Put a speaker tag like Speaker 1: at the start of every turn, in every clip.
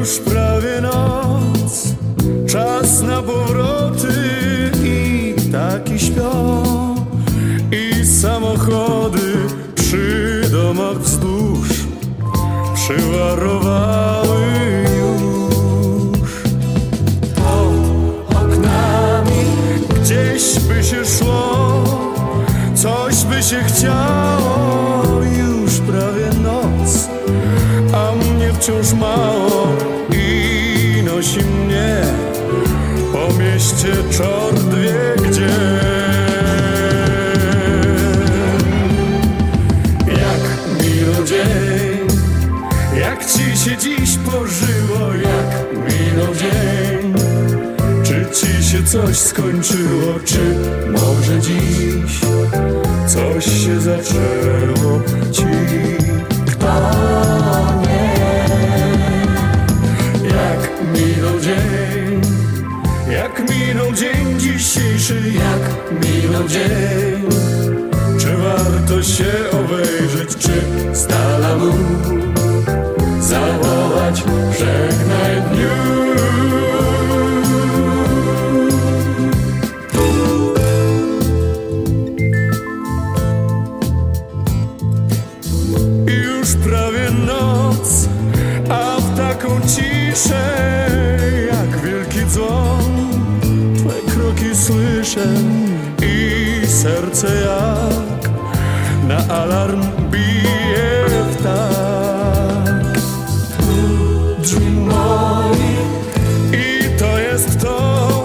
Speaker 1: Już prawie noc, czas na powroty i taki śpią. I samochody przy domach wzdłuż przywarowały już. Pod oknami gdzieś by się szło, coś by się chciało. Już prawie noc, a mnie wciąż mało mieście czort wie gdzie. Jak minął dzień, jak ci się dziś pożyło, jak minął dzień. Czy ci się coś skończyło, czy może dziś coś się zaczęło ci? Minął dzień dzisiejszy, jak minął dzień. Czy warto się obejrzeć, czy z mu zawołać żegnaj dniu? Już prawie noc, a w taką ciszę jak wielki dzwon kroki słyszę i serce jak na alarm bije w tak. Drzwi moi i to jest to.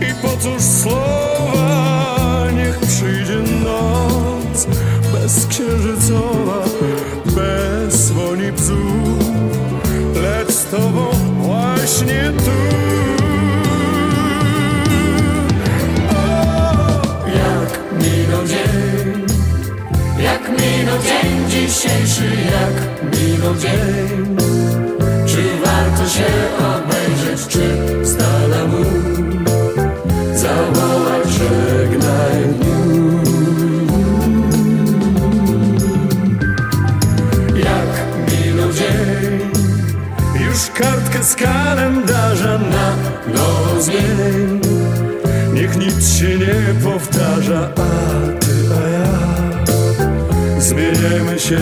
Speaker 1: I po cóż słowa? Niech przyjdzie noc bezksiężycowa bez dzwoni bzów lecz z tobą właśnie tu dzisiejszy jak minął dzień. Czy warto się obejrzeć czy dala mu zawołać żegnaj dniu jak minął dzień Już kartkę z kalendarza na nowo zmień Niech nic się nie powtarza, a Zmieniamy się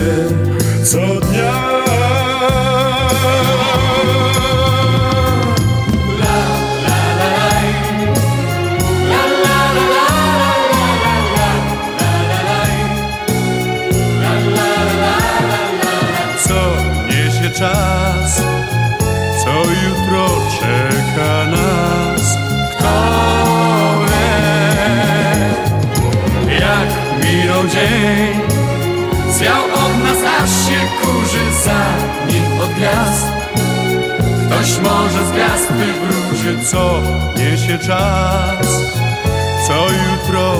Speaker 1: co dnia. Czas, co jutro czeka nas, kto jak minął dzień, zwiał od nas aż się kurzy za nim od gwiazd. Ktoś może z gwiazd wywróży, co niesie czas, co jutro